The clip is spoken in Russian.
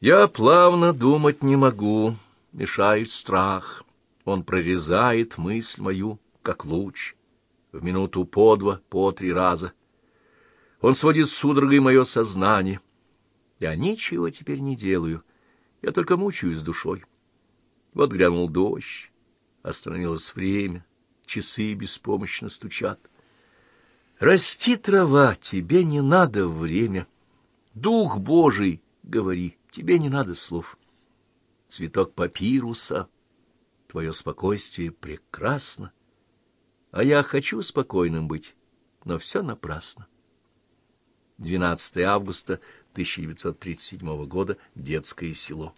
Я плавно думать не могу, мешает страх. Он прорезает мысль мою, как луч, в минуту по два, по три раза. Он сводит судорогой мое сознание. Я ничего теперь не делаю, я только мучаюсь душой. Вот грянул дождь, остановилось время, часы беспомощно стучат. Расти трава, тебе не надо время. Дух Божий, говори, тебе не надо слов. Цветок папируса, твое спокойствие прекрасно. А я хочу спокойным быть, но все напрасно. 12 августа 1937 года. Детское село.